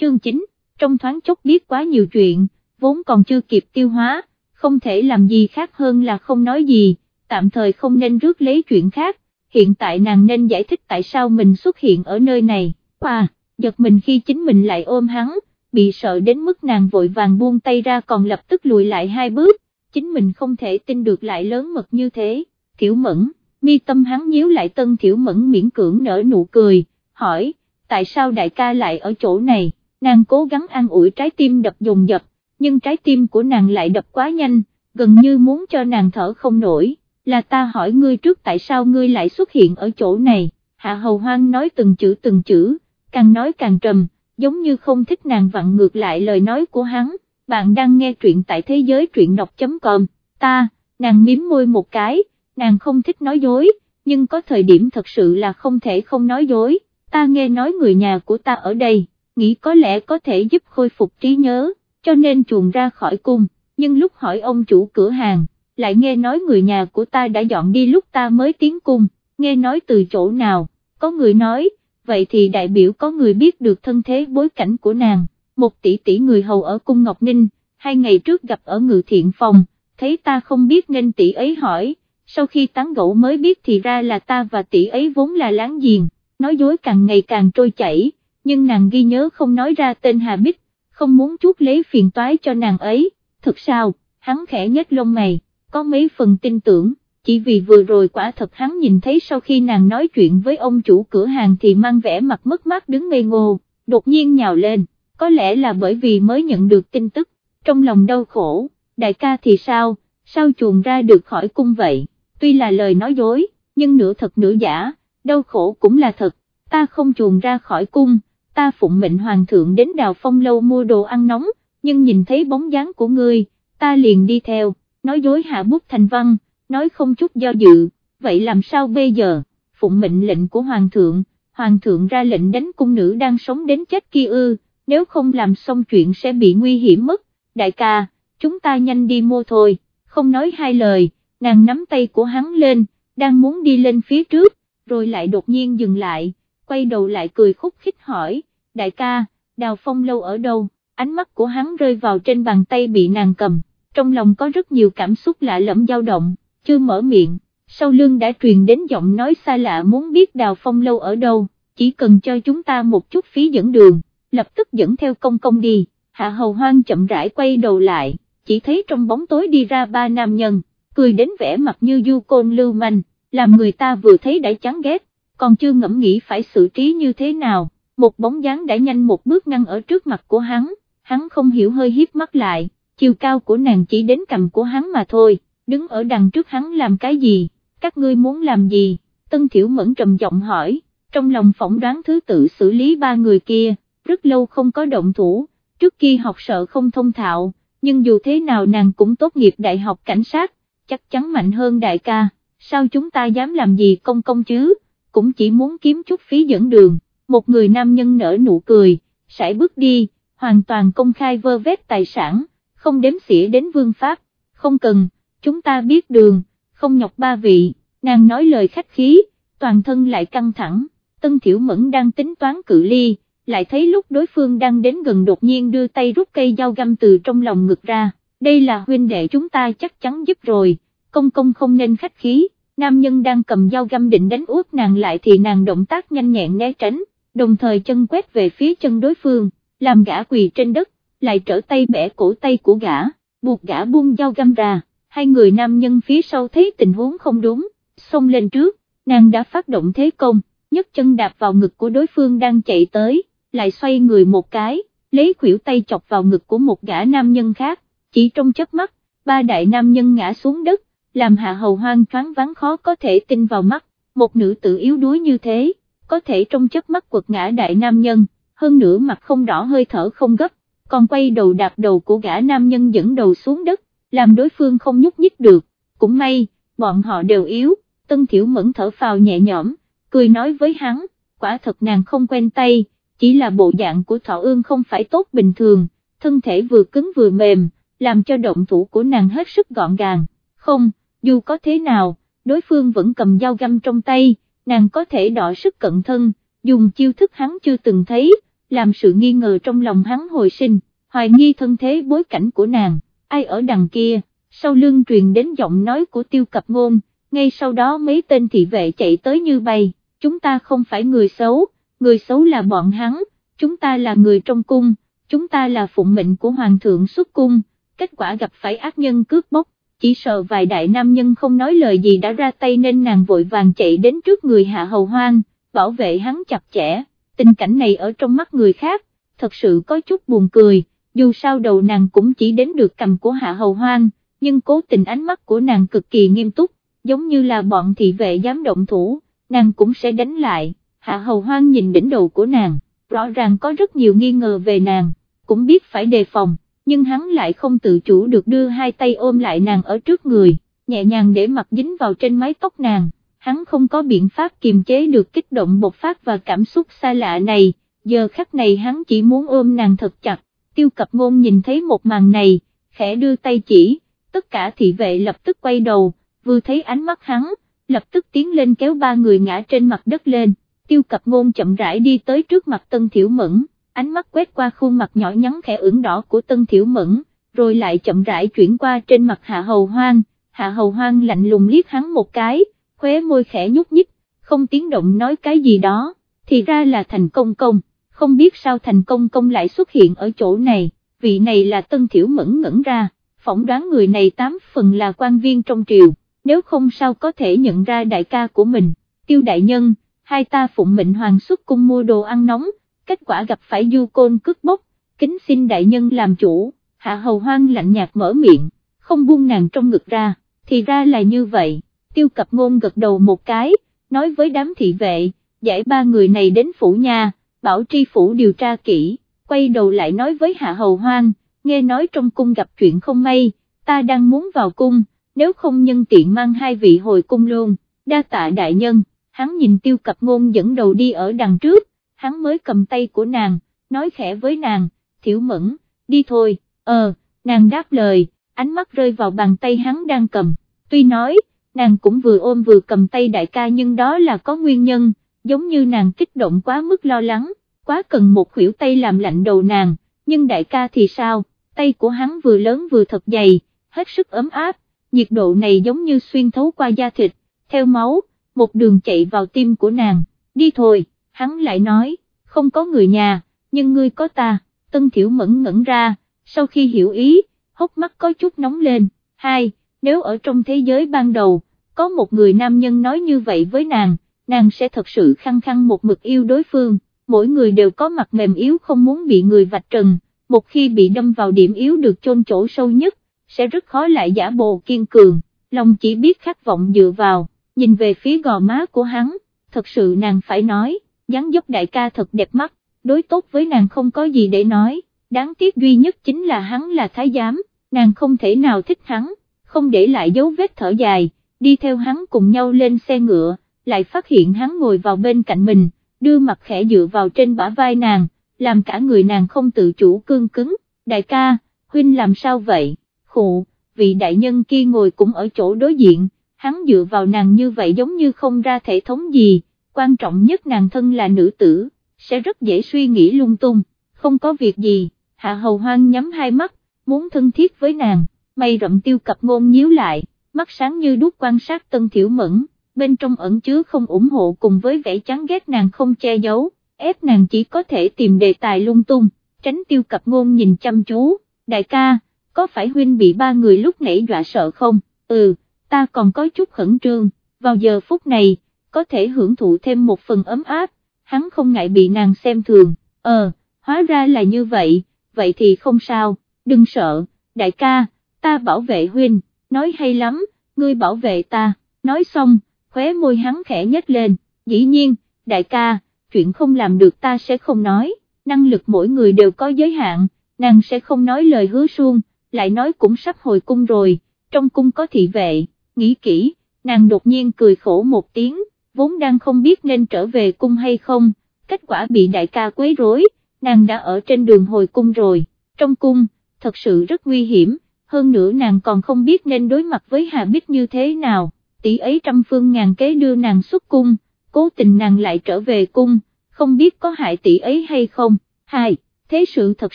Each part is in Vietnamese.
chương 9, trong thoáng chốc biết quá nhiều chuyện, vốn còn chưa kịp tiêu hóa, không thể làm gì khác hơn là không nói gì, tạm thời không nên rước lấy chuyện khác, hiện tại nàng nên giải thích tại sao mình xuất hiện ở nơi này, À, giật mình khi chính mình lại ôm hắn, bị sợ đến mức nàng vội vàng buông tay ra còn lập tức lùi lại hai bước, chính mình không thể tin được lại lớn mật như thế, thiểu mẫn, mi tâm hắn nhíu lại tân thiểu mẫn miễn cưỡng nở nụ cười, hỏi, tại sao đại ca lại ở chỗ này, nàng cố gắng an ủi trái tim đập dồn dập, nhưng trái tim của nàng lại đập quá nhanh, gần như muốn cho nàng thở không nổi, là ta hỏi ngươi trước tại sao ngươi lại xuất hiện ở chỗ này, hạ hầu hoang nói từng chữ từng chữ, càng nói càng trầm, giống như không thích nàng vặn ngược lại lời nói của hắn, bạn đang nghe truyện tại thế giới truyện đọc.com, ta, nàng miếm môi một cái, nàng không thích nói dối, nhưng có thời điểm thật sự là không thể không nói dối, ta nghe nói người nhà của ta ở đây, nghĩ có lẽ có thể giúp khôi phục trí nhớ, cho nên chuồn ra khỏi cung, nhưng lúc hỏi ông chủ cửa hàng, lại nghe nói người nhà của ta đã dọn đi lúc ta mới tiến cung, nghe nói từ chỗ nào, có người nói, vậy thì đại biểu có người biết được thân thế bối cảnh của nàng, một tỷ tỷ người hầu ở cung Ngọc Ninh, hai ngày trước gặp ở ngự thiện phòng, thấy ta không biết nên tỷ ấy hỏi, sau khi tán gẫu mới biết thì ra là ta và tỷ ấy vốn là láng giềng, nói dối càng ngày càng trôi chảy, nhưng nàng ghi nhớ không nói ra tên Hà Bích, không muốn chuốt lấy phiền toái cho nàng ấy, thực sao, hắn khẽ nhếch lông mày, có mấy phần tin tưởng, chỉ vì vừa rồi quả thật hắn nhìn thấy sau khi nàng nói chuyện với ông chủ cửa hàng thì mang vẻ mặt mất mát đứng ngây ngô, đột nhiên nhào lên, có lẽ là bởi vì mới nhận được tin tức, trong lòng đau khổ, đại ca thì sao, sao chuồn ra được khỏi cung vậy, tuy là lời nói dối, nhưng nửa thật nửa giả, đau khổ cũng là thật, ta không chuồn ra khỏi cung, ta phụng mệnh hoàng thượng đến đào phong lâu mua đồ ăn nóng, nhưng nhìn thấy bóng dáng của ngươi, ta liền đi theo, nói dối hạ bút thành văn, nói không chút do dự, vậy làm sao bây giờ, phụng mệnh lệnh của hoàng thượng, hoàng thượng ra lệnh đánh cung nữ đang sống đến chết kia ư, nếu không làm xong chuyện sẽ bị nguy hiểm mất, đại ca, chúng ta nhanh đi mua thôi, không nói hai lời, nàng nắm tay của hắn lên, đang muốn đi lên phía trước, rồi lại đột nhiên dừng lại, quay đầu lại cười khúc khích hỏi, đại ca, đào phong lâu ở đâu, ánh mắt của hắn rơi vào trên bàn tay bị nàng cầm, trong lòng có rất nhiều cảm xúc lạ lẫm dao động, chưa mở miệng, sau lưng đã truyền đến giọng nói xa lạ muốn biết đào phong lâu ở đâu, chỉ cần cho chúng ta một chút phí dẫn đường, lập tức dẫn theo công công đi, hạ hầu hoang chậm rãi quay đầu lại, chỉ thấy trong bóng tối đi ra ba nam nhân, cười đến vẻ mặt như du côn lưu manh, làm người ta vừa thấy đã chán ghét, còn chưa ngẫm nghĩ phải xử trí như thế nào, một bóng dáng đã nhanh một bước ngăn ở trước mặt của hắn, hắn không hiểu hơi hiếp mắt lại, chiều cao của nàng chỉ đến cầm của hắn mà thôi, đứng ở đằng trước hắn làm cái gì, các ngươi muốn làm gì, Tân Thiểu Mẫn trầm giọng hỏi, trong lòng phỏng đoán thứ tự xử lý ba người kia, rất lâu không có động thủ, trước kia học sợ không thông thạo, nhưng dù thế nào nàng cũng tốt nghiệp đại học cảnh sát, chắc chắn mạnh hơn đại ca, sao chúng ta dám làm gì công công chứ, cũng chỉ muốn kiếm chút phí dẫn đường, một người nam nhân nở nụ cười, sải bước đi, hoàn toàn công khai vơ vét tài sản, không đếm xỉa đến vương pháp, không cần, chúng ta biết đường, không nhọc ba vị, nàng nói lời khách khí, toàn thân lại căng thẳng, tân thiểu mẫn đang tính toán cự ly, lại thấy lúc đối phương đang đến gần đột nhiên đưa tay rút cây dao găm từ trong lòng ngực ra, đây là huynh đệ chúng ta chắc chắn giúp rồi, công công không nên khách khí, nam nhân đang cầm dao găm định đánh út nàng lại thì nàng động tác nhanh nhẹn né tránh, đồng thời chân quét về phía chân đối phương, làm gã quỳ trên đất, lại trở tay bẻ cổ tay của gã, buộc gã buông dao găm ra, hai người nam nhân phía sau thấy tình huống không đúng, xông lên trước, nàng đã phát động thế công, nhấc chân đạp vào ngực của đối phương đang chạy tới, lại xoay người một cái, lấy khuỷu tay chọc vào ngực của một gã nam nhân khác, chỉ trong chớp mắt, ba đại nam nhân ngã xuống đất, làm hạ hầu hoang thoáng vắng khó có thể tin vào mắt, một nữ tử yếu đuối như thế, có thể trong chớp mắt quật ngã đại nam nhân, hơn nữa mặt không đỏ hơi thở không gấp, còn quay đầu đạp đầu của gã nam nhân dẫn đầu xuống đất, làm đối phương không nhúc nhích được, cũng may, bọn họ đều yếu, tân thiểu mẫn thở phào nhẹ nhõm, cười nói với hắn, quả thật nàng không quen tay, chỉ là bộ dạng của thọ ương không phải tốt bình thường, thân thể vừa cứng vừa mềm, làm cho động thủ của nàng hết sức gọn gàng, không, dù có thế nào, đối phương vẫn cầm dao găm trong tay, nàng có thể đọ sức cận thân, dùng chiêu thức hắn chưa từng thấy, làm sự nghi ngờ trong lòng hắn hồi sinh, hoài nghi thân thế bối cảnh của nàng, ai ở đằng kia, sau lưng truyền đến giọng nói của tiêu cập ngôn, ngay sau đó mấy tên thị vệ chạy tới như bay, chúng ta không phải người xấu, người xấu là bọn hắn, chúng ta là người trong cung, chúng ta là phụng mệnh của hoàng thượng xuất cung, kết quả gặp phải ác nhân cướp bóc, chỉ sợ vài đại nam nhân không nói lời gì đã ra tay nên nàng vội vàng chạy đến trước người hạ hầu hoang, bảo vệ hắn chặt chẽ, tình cảnh này ở trong mắt người khác, thật sự có chút buồn cười, dù sao đầu nàng cũng chỉ đến được cầm của hạ hầu hoang, nhưng cố tình ánh mắt của nàng cực kỳ nghiêm túc, giống như là bọn thị vệ dám động thủ, nàng cũng sẽ đánh lại, hạ hầu hoang nhìn đỉnh đầu của nàng, rõ ràng có rất nhiều nghi ngờ về nàng, cũng biết phải đề phòng, nhưng hắn lại không tự chủ được đưa hai tay ôm lại nàng ở trước người, nhẹ nhàng để mặt dính vào trên mái tóc nàng, hắn không có biện pháp kiềm chế được kích động bộc phát và cảm xúc xa lạ này, giờ khắc này hắn chỉ muốn ôm nàng thật chặt, tiêu cập ngôn nhìn thấy một màn này, khẽ đưa tay chỉ, tất cả thị vệ lập tức quay đầu, vừa thấy ánh mắt hắn, lập tức tiến lên kéo ba người ngã trên mặt đất lên, tiêu cập ngôn chậm rãi đi tới trước mặt Tân Thiểu Mẫn, ánh mắt quét qua khuôn mặt nhỏ nhắn khẽ ửng đỏ của Tân Thiểu Mẫn, rồi lại chậm rãi chuyển qua trên mặt Hạ Hầu Hoang, Hạ Hầu Hoang lạnh lùng liếc hắn một cái, khóe môi khẽ nhúc nhích, không tiếng động nói cái gì đó, thì ra là thành công công, không biết sao thành công công lại xuất hiện ở chỗ này, vị này là Tân Thiểu Mẫn ngẩn ra, phỏng đoán người này tám phần là quan viên trong triều nếu không sao có thể nhận ra đại ca của mình, tiêu đại nhân, hai ta phụng mệnh hoàng xuất cung mua đồ ăn nóng, kết quả gặp phải du côn cướp bóc, kính xin đại nhân làm chủ, hạ hầu hoang lạnh nhạt mở miệng, không buông nàng trong ngực ra, thì ra là như vậy, tiêu cập ngôn gật đầu một cái, nói với đám thị vệ, giải ba người này đến phủ nhà, bảo tri phủ điều tra kỹ, quay đầu lại nói với hạ hầu hoang, nghe nói trong cung gặp chuyện không may, ta đang muốn vào cung, nếu không nhân tiện mang hai vị hồi cung luôn, đa tạ đại nhân, hắn nhìn tiêu cập ngôn dẫn đầu đi ở đằng trước, hắn mới cầm tay của nàng, nói khẽ với nàng, thiểu mẫn, đi thôi, ờ, nàng đáp lời, ánh mắt rơi vào bàn tay hắn đang cầm, tuy nói, nàng cũng vừa ôm vừa cầm tay đại ca nhưng đó là có nguyên nhân, giống như nàng kích động quá mức lo lắng, quá cần một khuỷu tay làm lạnh đầu nàng, nhưng đại ca thì sao, tay của hắn vừa lớn vừa thật dày, hết sức ấm áp, nhiệt độ này giống như xuyên thấu qua da thịt, theo máu, một đường chạy vào tim của nàng, đi thôi, hắn lại nói, không có người nhà, nhưng ngươi có ta, tân thiểu mẫn ngẩn ra, sau khi hiểu ý, hốc mắt có chút nóng lên, hai, nếu ở trong thế giới ban đầu, có một người nam nhân nói như vậy với nàng, nàng sẽ thật sự khăng khăng một mực yêu đối phương, mỗi người đều có mặt mềm yếu không muốn bị người vạch trần, một khi bị đâm vào điểm yếu được chôn chỗ sâu nhất, sẽ rất khó lại giả bộ kiên cường, lòng chỉ biết khát vọng dựa vào, nhìn về phía gò má của hắn, thật sự nàng phải nói, dáng dấp đại ca thật đẹp mắt, đối tốt với nàng không có gì để nói, đáng tiếc duy nhất chính là hắn là thái giám, nàng không thể nào thích hắn, không để lại dấu vết thở dài, đi theo hắn cùng nhau lên xe ngựa, lại phát hiện hắn ngồi vào bên cạnh mình, đưa mặt khẽ dựa vào trên bả vai nàng, làm cả người nàng không tự chủ cương cứng, đại ca, huynh làm sao vậy? khụ, vị đại nhân kia ngồi cũng ở chỗ đối diện, hắn dựa vào nàng như vậy giống như không ra thể thống gì, quan trọng nhất nàng thân là nữ tử, sẽ rất dễ suy nghĩ lung tung, không có việc gì, hạ hầu hoang nhắm hai mắt, muốn thân thiết với nàng, mây rậm tiêu cập ngôn nhíu lại, mắt sáng như đuốc quan sát tân thiểu mẫn, bên trong ẩn chứa không ủng hộ cùng với vẻ chán ghét nàng không che giấu, ép nàng chỉ có thể tìm đề tài lung tung, tránh tiêu cập ngôn nhìn chăm chú, đại ca, có phải huynh bị ba người lúc nãy dọa sợ không, ừ, ta còn có chút khẩn trương, vào giờ phút này, có thể hưởng thụ thêm một phần ấm áp, hắn không ngại bị nàng xem thường, ờ, hóa ra là như vậy, vậy thì không sao, đừng sợ, đại ca, ta bảo vệ huynh, nói hay lắm, ngươi bảo vệ ta, nói xong, khóe môi hắn khẽ nhếch lên, dĩ nhiên, đại ca, chuyện không làm được ta sẽ không nói, năng lực mỗi người đều có giới hạn, nàng sẽ không nói lời hứa suông, lại nói cũng sắp hồi cung rồi, trong cung có thị vệ, nghĩ kỹ, nàng đột nhiên cười khổ một tiếng, vốn đang không biết nên trở về cung hay không, kết quả bị đại ca quấy rối, nàng đã ở trên đường hồi cung rồi, trong cung, thật sự rất nguy hiểm, hơn nữa nàng còn không biết nên đối mặt với Hà Bích như thế nào, tỷ ấy trăm phương ngàn kế đưa nàng xuất cung, cố tình nàng lại trở về cung, không biết có hại tỷ ấy hay không, hai, thế sự thật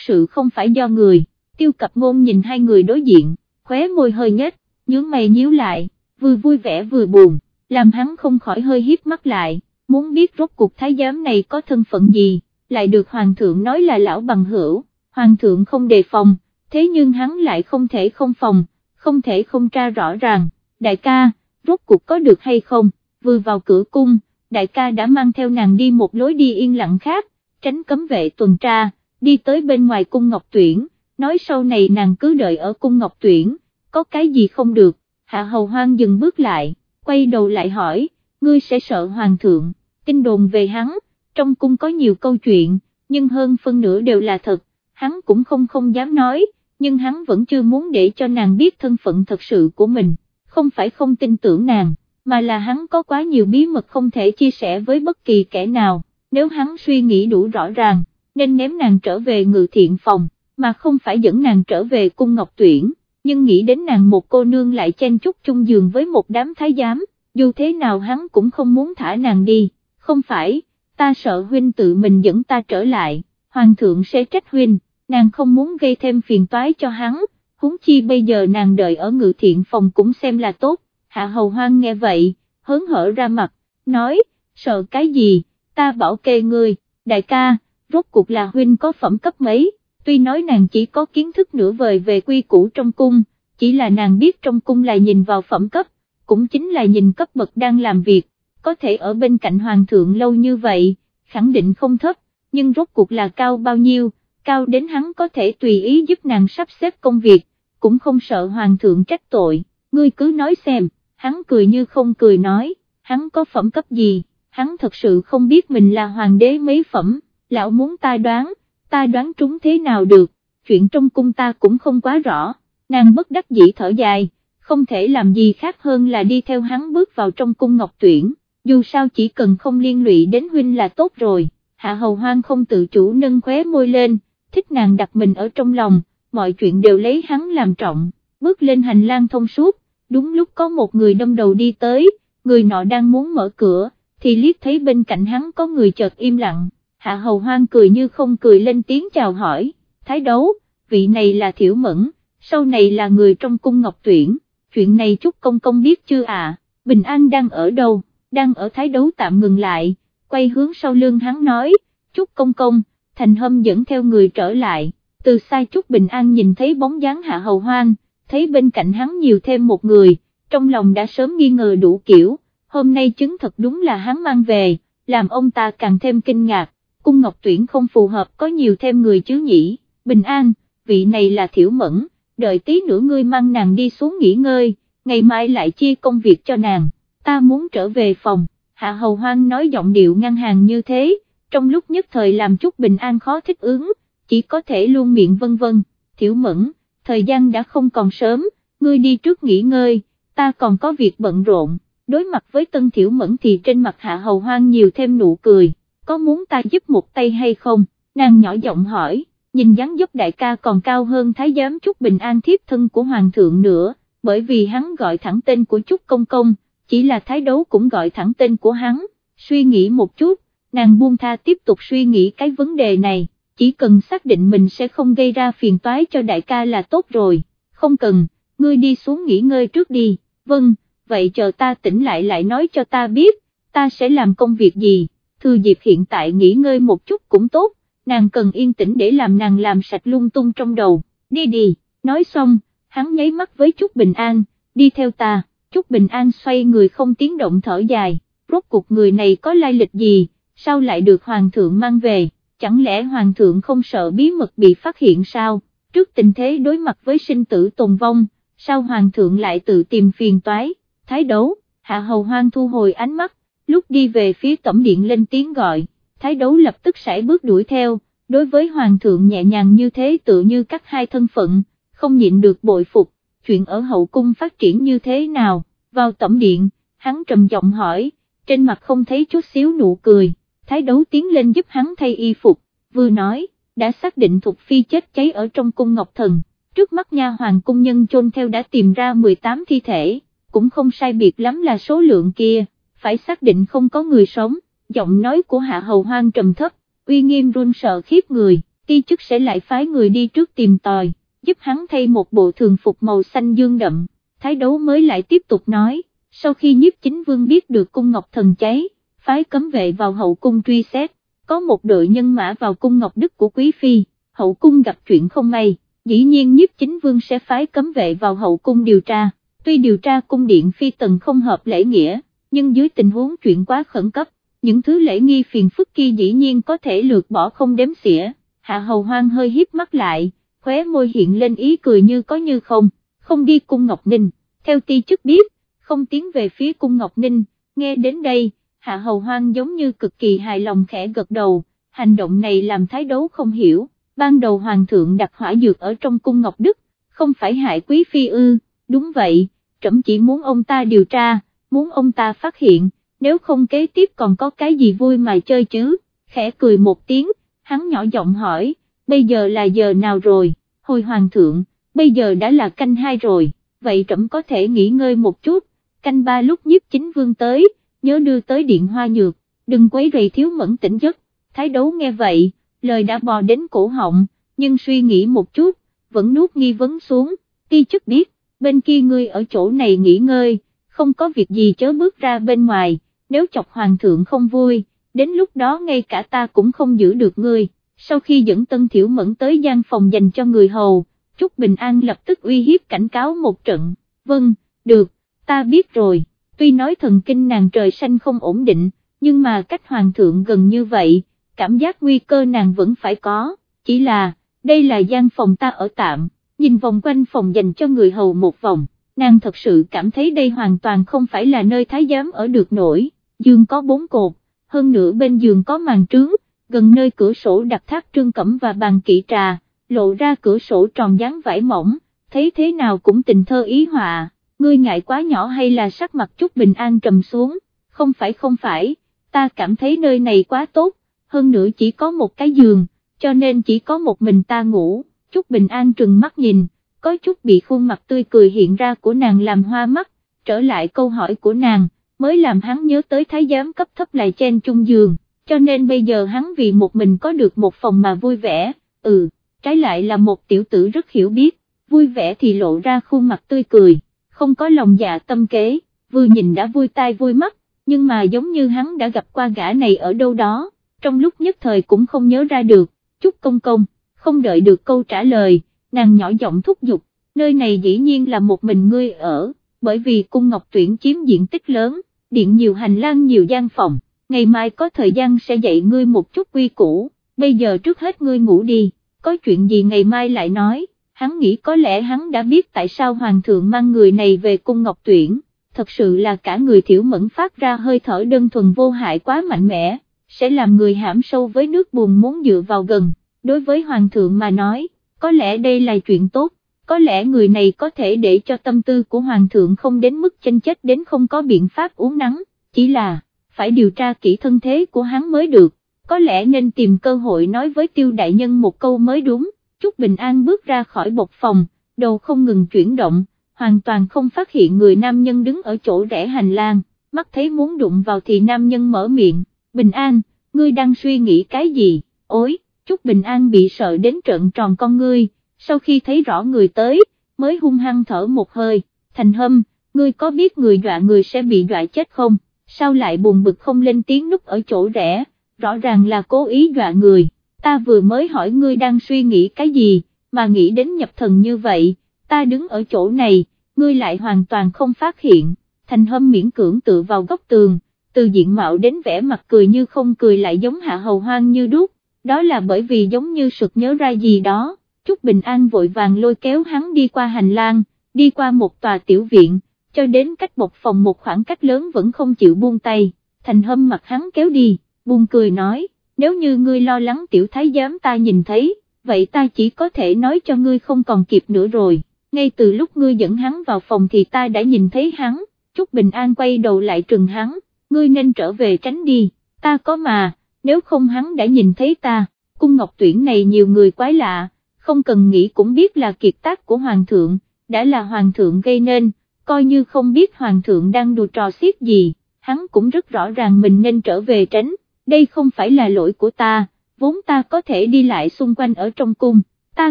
sự không phải do người, tiêu cập ngôn nhìn hai người đối diện, khóe môi hơi nhếch, nhướng mày nhíu lại, vừa vui vẻ vừa buồn, làm hắn không khỏi hơi hiếp mắt lại, muốn biết rốt cuộc thái giám này có thân phận gì, lại được hoàng thượng nói là lão bằng hữu, hoàng thượng không đề phòng, thế nhưng hắn lại không thể không phòng, không thể không tra rõ ràng, đại ca, rốt cuộc có được hay không, vừa vào cửa cung, đại ca đã mang theo nàng đi một lối đi yên lặng khác, tránh cấm vệ tuần tra, đi tới bên ngoài cung ngọc tuyển, nói sau này nàng cứ đợi ở cung ngọc tuyển, có cái gì không được, hạ hầu hoang dừng bước lại, quay đầu lại hỏi, ngươi sẽ sợ hoàng thượng, tin đồn về hắn, trong cung có nhiều câu chuyện, nhưng hơn phân nửa đều là thật, hắn cũng không không dám nói, nhưng hắn vẫn chưa muốn để cho nàng biết thân phận thật sự của mình, không phải không tin tưởng nàng, mà là hắn có quá nhiều bí mật không thể chia sẻ với bất kỳ kẻ nào, nếu hắn suy nghĩ đủ rõ ràng, nên ném nàng trở về ngự thiện phòng, mà không phải dẫn nàng trở về cung ngọc tuyển, nhưng nghĩ đến nàng một cô nương lại chen chúc chung giường với một đám thái giám, dù thế nào hắn cũng không muốn thả nàng đi, không phải, ta sợ huynh tự mình dẫn ta trở lại, hoàng thượng sẽ trách huynh, nàng không muốn gây thêm phiền toái cho hắn, huống chi bây giờ nàng đợi ở ngự thiện phòng cũng xem là tốt, hạ hầu hoang nghe vậy, hớn hở ra mặt, nói, sợ cái gì, ta bảo kê ngươi, đại ca, rốt cuộc là huynh có phẩm cấp mấy, tuy nói nàng chỉ có kiến thức nửa vời về quy củ trong cung, chỉ là nàng biết trong cung là nhìn vào phẩm cấp, cũng chính là nhìn cấp bậc đang làm việc, có thể ở bên cạnh hoàng thượng lâu như vậy, khẳng định không thấp, nhưng rốt cuộc là cao bao nhiêu, cao đến hắn có thể tùy ý giúp nàng sắp xếp công việc, cũng không sợ hoàng thượng trách tội, ngươi cứ nói xem, hắn cười như không cười nói, hắn có phẩm cấp gì, hắn thật sự không biết mình là hoàng đế mấy phẩm, lão muốn ta đoán, ta đoán trúng thế nào được, chuyện trong cung ta cũng không quá rõ, nàng bất đắc dĩ thở dài, không thể làm gì khác hơn là đi theo hắn bước vào trong cung ngọc tuyển, dù sao chỉ cần không liên lụy đến huynh là tốt rồi, hạ hầu hoang không tự chủ nâng khóe môi lên, thích nàng đặt mình ở trong lòng, mọi chuyện đều lấy hắn làm trọng, bước lên hành lang thông suốt, đúng lúc có một người đâm đầu đi tới, người nọ đang muốn mở cửa, thì liếc thấy bên cạnh hắn có người chợt im lặng, hạ hầu hoang cười như không cười lên tiếng chào hỏi, thái đấu, vị này là thiểu mẫn, sau này là người trong cung ngọc tuyển, chuyện này chúc công công biết chưa à, bình an đang ở đâu, đang ở thái đấu tạm ngừng lại, quay hướng sau lưng hắn nói, chúc công công, thành hâm dẫn theo người trở lại, từ xa chúc bình an nhìn thấy bóng dáng hạ hầu hoang, thấy bên cạnh hắn nhiều thêm một người, trong lòng đã sớm nghi ngờ đủ kiểu, hôm nay chứng thật đúng là hắn mang về, làm ông ta càng thêm kinh ngạc, cung ngọc tuyển không phù hợp có nhiều thêm người chứ nhỉ, bình an, vị này là thiểu mẫn, đợi tí nữa ngươi mang nàng đi xuống nghỉ ngơi, ngày mai lại chia công việc cho nàng, ta muốn trở về phòng, hạ hầu hoang nói giọng điệu ngăn hàng như thế, trong lúc nhất thời làm chút bình an khó thích ứng, chỉ có thể luôn miệng vân vân, thiểu mẫn, thời gian đã không còn sớm, ngươi đi trước nghỉ ngơi, ta còn có việc bận rộn, đối mặt với tân thiểu mẫn thì trên mặt hạ hầu hoang nhiều thêm nụ cười, có muốn ta giúp một tay hay không, nàng nhỏ giọng hỏi, nhìn dáng dấp đại ca còn cao hơn thái giám chút bình an thiếp thân của hoàng thượng nữa, bởi vì hắn gọi thẳng tên của chút công công, chỉ là thái đấu cũng gọi thẳng tên của hắn, suy nghĩ một chút, nàng buông tha tiếp tục suy nghĩ cái vấn đề này, chỉ cần xác định mình sẽ không gây ra phiền toái cho đại ca là tốt rồi, không cần, ngươi đi xuống nghỉ ngơi trước đi, vâng, vậy chờ ta tỉnh lại lại nói cho ta biết, ta sẽ làm công việc gì, thư dịp hiện tại nghỉ ngơi một chút cũng tốt, nàng cần yên tĩnh để làm nàng làm sạch lung tung trong đầu, đi đi, nói xong, hắn nháy mắt với chút bình an, đi theo ta, chút bình an xoay người không tiếng động thở dài, rốt cuộc người này có lai lịch gì, sao lại được hoàng thượng mang về, chẳng lẽ hoàng thượng không sợ bí mật bị phát hiện sao, trước tình thế đối mặt với sinh tử tồn vong, sao hoàng thượng lại tự tìm phiền toái, thái đấu, hạ hầu hoang thu hồi ánh mắt, lúc đi về phía tổng điện lên tiếng gọi, thái đấu lập tức sải bước đuổi theo, đối với hoàng thượng nhẹ nhàng như thế tự như các hai thân phận, không nhịn được bội phục, chuyện ở hậu cung phát triển như thế nào, vào tổng điện, hắn trầm giọng hỏi, trên mặt không thấy chút xíu nụ cười thái đấu tiến lên giúp hắn thay y phục, vừa nói, đã xác định Thục Phi chết cháy ở trong cung Ngọc Thần, trước mắt nha hoàng cung nhân chôn theo đã tìm ra 18 thi thể, cũng không sai biệt lắm là số lượng kia, phải xác định không có người sống, giọng nói của hạ hầu hoang trầm thấp, uy nghiêm run sợ khiếp người, ti chức sẽ lại phái người đi trước tìm tòi, giúp hắn thay một bộ thường phục màu xanh dương đậm, thái đấu mới lại tiếp tục nói, sau khi nhiếp chính vương biết được cung ngọc thần cháy, phái cấm vệ vào hậu cung truy xét, có một đội nhân mã vào cung ngọc đức của quý phi, hậu cung gặp chuyện không may, dĩ nhiên nhiếp chính vương sẽ phái cấm vệ vào hậu cung điều tra, tuy điều tra cung điện phi tần không hợp lễ nghĩa, nhưng dưới tình huống chuyện quá khẩn cấp, những thứ lễ nghi phiền phức kia dĩ nhiên có thể lược bỏ không đếm xỉa, hạ hầu hoang hơi hiếp mắt lại, khóe môi hiện lên ý cười như có như không, không đi cung Ngọc Ninh, theo ti chức biết, không tiến về phía cung Ngọc Ninh, nghe đến đây, hạ hầu hoang giống như cực kỳ hài lòng khẽ gật đầu, hành động này làm thái đấu không hiểu, ban đầu hoàng thượng đặt hỏa dược ở trong cung Ngọc Đức, không phải hại quý phi ư, đúng vậy, trẫm chỉ muốn ông ta điều tra, muốn ông ta phát hiện, nếu không kế tiếp còn có cái gì vui mà chơi chứ, khẽ cười một tiếng, hắn nhỏ giọng hỏi, bây giờ là giờ nào rồi, hồi hoàng thượng, bây giờ đã là canh hai rồi, vậy trẫm có thể nghỉ ngơi một chút, canh ba lúc nhiếp chính vương tới, nhớ đưa tới điện hoa nhược, đừng quấy rầy thiếu mẫn tỉnh giấc, thái đấu nghe vậy, lời đã bò đến cổ họng, nhưng suy nghĩ một chút, vẫn nuốt nghi vấn xuống, ti chức biết, bên kia ngươi ở chỗ này nghỉ ngơi, không có việc gì chớ bước ra bên ngoài, nếu chọc hoàng thượng không vui, đến lúc đó ngay cả ta cũng không giữ được ngươi, sau khi dẫn Tân Thiểu Mẫn tới gian phòng dành cho người hầu, Trúc Bình An lập tức uy hiếp cảnh cáo một trận, vâng, được, ta biết rồi, tuy nói thần kinh nàng trời xanh không ổn định, nhưng mà cách hoàng thượng gần như vậy, cảm giác nguy cơ nàng vẫn phải có, chỉ là, đây là gian phòng ta ở tạm, nhìn vòng quanh phòng dành cho người hầu một vòng, nàng thật sự cảm thấy đây hoàn toàn không phải là nơi thái giám ở được nổi, giường có bốn cột, hơn nữa bên giường có màn trướng, gần nơi cửa sổ đặt tháp trương cẩm và bàn kỵ trà, lộ ra cửa sổ tròn dáng vải mỏng, thấy thế nào cũng tình thơ ý họa, ngươi ngại quá nhỏ hay là sắc mặt chút bình an trầm xuống, không phải không phải, ta cảm thấy nơi này quá tốt, hơn nữa chỉ có một cái giường, cho nên chỉ có một mình ta ngủ, chút bình an trừng mắt nhìn, có chút bị khuôn mặt tươi cười hiện ra của nàng làm hoa mắt, trở lại câu hỏi của nàng, mới làm hắn nhớ tới thái giám cấp thấp lại trên chung giường, cho nên bây giờ hắn vì một mình có được một phòng mà vui vẻ, ừ, trái lại là một tiểu tử rất hiểu biết, vui vẻ thì lộ ra khuôn mặt tươi cười, không có lòng dạ tâm kế, vừa nhìn đã vui tai vui mắt, nhưng mà giống như hắn đã gặp qua gã này ở đâu đó, trong lúc nhất thời cũng không nhớ ra được, chút công công, không đợi được câu trả lời, nàng nhỏ giọng thúc giục, nơi này dĩ nhiên là một mình ngươi ở, bởi vì cung ngọc tuyển chiếm diện tích lớn, điện nhiều hành lang nhiều gian phòng, ngày mai có thời gian sẽ dạy ngươi một chút quy củ, bây giờ trước hết ngươi ngủ đi, có chuyện gì ngày mai lại nói, hắn nghĩ có lẽ hắn đã biết tại sao hoàng thượng mang người này về cung ngọc tuyển, thật sự là cả người thiểu mẫn phát ra hơi thở đơn thuần vô hại quá mạnh mẽ, sẽ làm người hãm sâu với nước buồn muốn dựa vào gần, đối với hoàng thượng mà nói, có lẽ đây là chuyện tốt, có lẽ người này có thể để cho tâm tư của hoàng thượng không đến mức chênh chết đến không có biện pháp uống nắng, chỉ là, phải điều tra kỹ thân thế của hắn mới được, có lẽ nên tìm cơ hội nói với tiêu đại nhân một câu mới đúng, Trúc Bình An bước ra khỏi bột phòng, đầu không ngừng chuyển động, hoàn toàn không phát hiện người nam nhân đứng ở chỗ rẽ hành lang, mắt thấy muốn đụng vào thì nam nhân mở miệng, Bình An, ngươi đang suy nghĩ cái gì, ối, Trúc Bình An bị sợ đến trận tròn con ngươi, sau khi thấy rõ người tới, mới hung hăng thở một hơi, thành hâm, ngươi có biết người dọa người sẽ bị dọa chết không, sao lại buồn bực không lên tiếng nút ở chỗ rẽ, rõ ràng là cố ý dọa người, ta vừa mới hỏi ngươi đang suy nghĩ cái gì, mà nghĩ đến nhập thần như vậy, ta đứng ở chỗ này, ngươi lại hoàn toàn không phát hiện, thành hâm miễn cưỡng tự vào góc tường, từ diện mạo đến vẻ mặt cười như không cười lại giống hạ hầu hoang như đúc, đó là bởi vì giống như sực nhớ ra gì đó Trúc Bình An vội vàng lôi kéo hắn đi qua hành lang, đi qua một tòa tiểu viện, cho đến cách một phòng một khoảng cách lớn vẫn không chịu buông tay, thành hâm mặt hắn kéo đi, buông cười nói, nếu như ngươi lo lắng tiểu thái giám ta nhìn thấy, vậy ta chỉ có thể nói cho ngươi không còn kịp nữa rồi, ngay từ lúc ngươi dẫn hắn vào phòng thì ta đã nhìn thấy hắn, Trúc Bình An quay đầu lại trừng hắn, ngươi nên trở về tránh đi, ta có mà, nếu không hắn đã nhìn thấy ta, cung ngọc tuyển này nhiều người quái lạ không cần nghĩ cũng biết là kiệt tác của Hoàng thượng, đã là Hoàng thượng gây nên, coi như không biết Hoàng thượng đang đùa trò xiết gì, hắn cũng rất rõ ràng mình nên trở về tránh, đây không phải là lỗi của ta, vốn ta có thể đi lại xung quanh ở trong cung, ta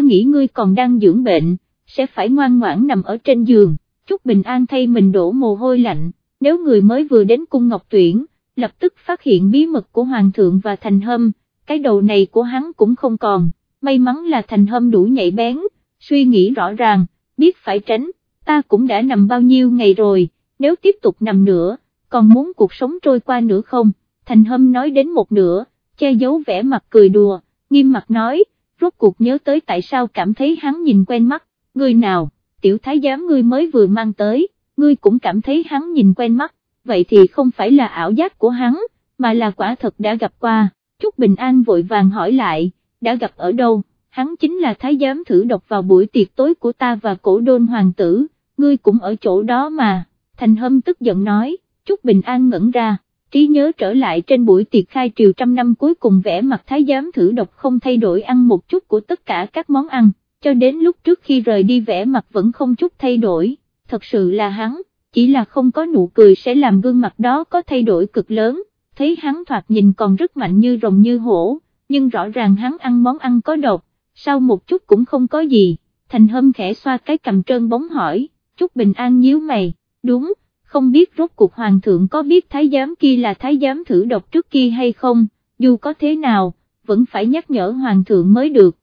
nghĩ ngươi còn đang dưỡng bệnh, sẽ phải ngoan ngoãn nằm ở trên giường, chút bình an thay mình đổ mồ hôi lạnh, nếu người mới vừa đến cung ngọc tuyển, lập tức phát hiện bí mật của hoàng thượng và thành hâm, cái đầu này của hắn cũng không còn, may mắn là thành hâm đủ nhạy bén, suy nghĩ rõ ràng, biết phải tránh, ta cũng đã nằm bao nhiêu ngày rồi, nếu tiếp tục nằm nữa, còn muốn cuộc sống trôi qua nữa không, thành hâm nói đến một nửa, che giấu vẻ mặt cười đùa, nghiêm mặt nói, rốt cuộc nhớ tới tại sao cảm thấy hắn nhìn quen mắt, người nào, tiểu thái giám ngươi mới vừa mang tới, ngươi cũng cảm thấy hắn nhìn quen mắt, vậy thì không phải là ảo giác của hắn, mà là quả thật đã gặp qua, Trúc Bình An vội vàng hỏi lại, đã gặp ở đâu, hắn chính là thái giám thử độc vào buổi tiệc tối của ta và cổ đôn hoàng tử, ngươi cũng ở chỗ đó mà, thành hâm tức giận nói, Trúc Bình An ngẩn ra, trí nhớ trở lại trên buổi tiệc khai triều trăm năm cuối cùng vẽ mặt thái giám thử độc không thay đổi ăn một chút của tất cả các món ăn, cho đến lúc trước khi rời đi vẽ mặt vẫn không chút thay đổi, thật sự là hắn, chỉ là không có nụ cười sẽ làm gương mặt đó có thay đổi cực lớn, thấy hắn thoạt nhìn còn rất mạnh như rồng như hổ, nhưng rõ ràng hắn ăn món ăn có độc, sau một chút cũng không có gì, thành hâm khẽ xoa cái cầm trơn bóng hỏi, chút bình an nhíu mày, đúng, không biết rốt cuộc hoàng thượng có biết thái giám kia là thái giám thử độc trước kia hay không, dù có thế nào, vẫn phải nhắc nhở hoàng thượng mới được,